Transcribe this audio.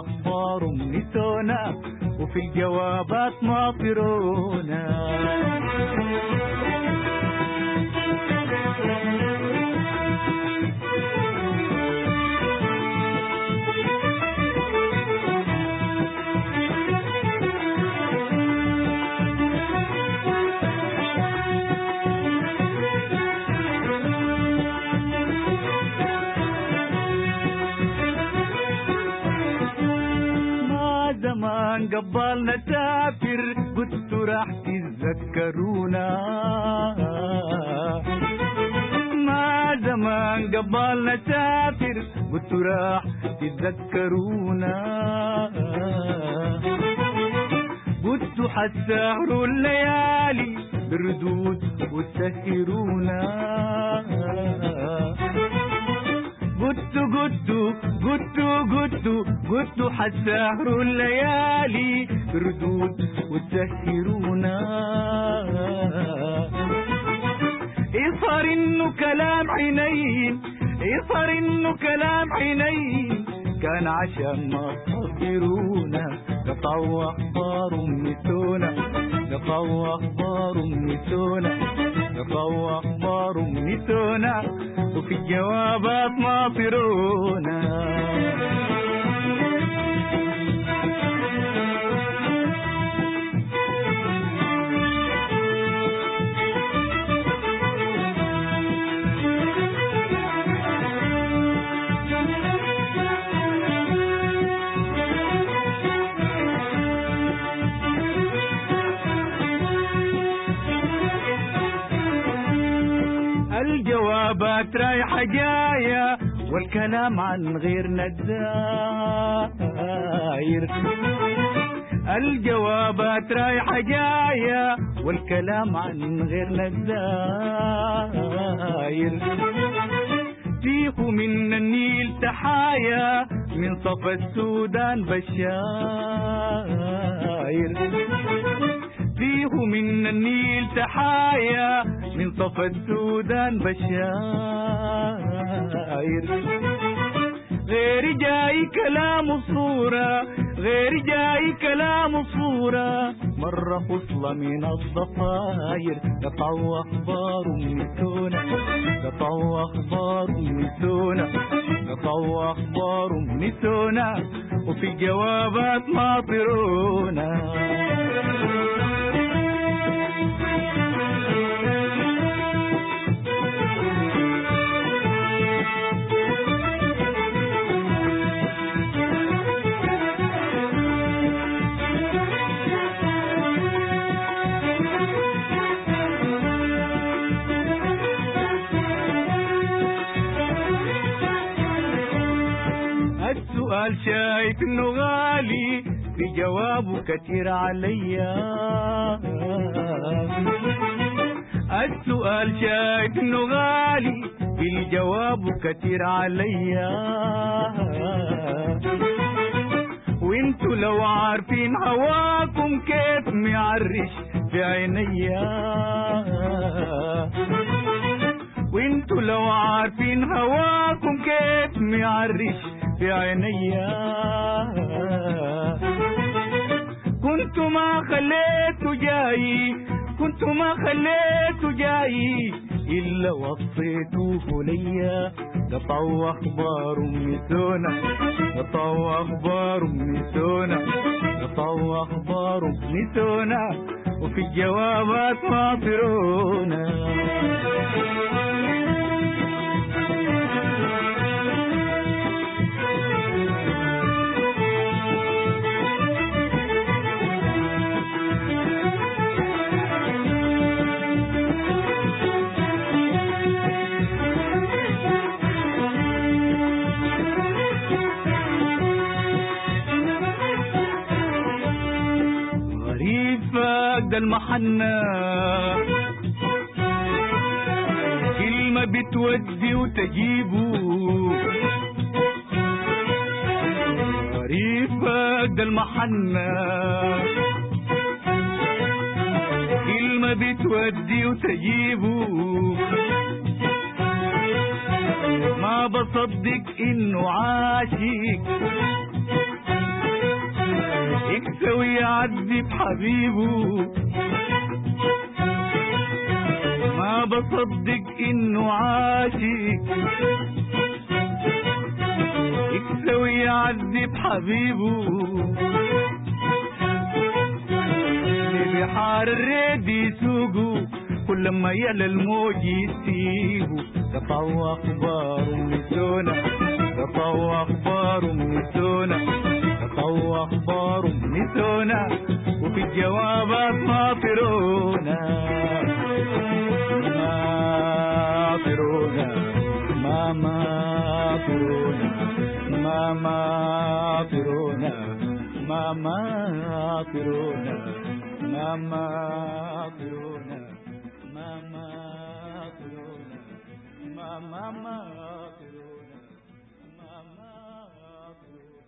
نسونا نطوع أخبار نسونا وفي الجوابات ماطرونا قبل نسافر قلت راح تتذكرونا ما زمان قبل نسافر قلت راح تتذكرونا قلت حتسهروا الليالي بردود وتسهرونا. قلت قلت قلت قلت قلت حتسهروا الليالي بردود وتسهرونا يصار إنه كلام عينين يصار إنه كلام عينين كان عشان ما تصبرونا قطعوا أخبار نسونا قطعوا أخبار نسونا قطعوا أخبار نسونا وفي الجوابات ماطرونا الجوابات رايحة جاية والكلام عن غيرنا الداير الجوابات رايحة جاية والكلام عن غيرنا الداير فيه من النيل تحايا من صفا السودان بشاير. فيه من النيل تحايا من صفا السودان بشاير غير جاي كلام الصورة غير جاي كلام الصورة. مرة فصلة من الضفاير قطعوا أخبار نسونا قطعوا أخبار نسونا قطعوا أخبار نسونا وفي جوابات ماطرونا السؤال شايف إنه غالي في جوابه كتير عليا. السؤال شايف إنه غالي في جوابه كتير عليا. وإنتوا لو عارفين هواكم كيف معرش في عينيا. وإنتوا لو عارفين هواكم كيف معرش في عينيا كنت ما خليته جاي كنت ما خليته جاي إلا وصيته ليا قطعوا أخبار نسونا قطعوا أخبار نسونا قطعوا أخبار نسونا وفي الجوابات ماطرونا فاقد المحنة. كلمة بتودي وتجيبه. غريب فاقد المحنة. كلمة بتودي وتجيبه. ما بصدق إنه عاشق. ويعذب حبيبه. ما بصدق إنه عاشق يكسى ويعذب حبيبه. لبحار الريد يسوقه. كل ما يلا الموج يسيبه. قطعوا أخبار من سونا قطعوا أخبار من سونا واخبارهم نسونا وفي الجوابات ماطرونا ماطرونا ما ماطرونا ما ماطرونا ما ماطرونا ما ماطرونا ما ماطرونا ما ماطرونا ما ماطرونا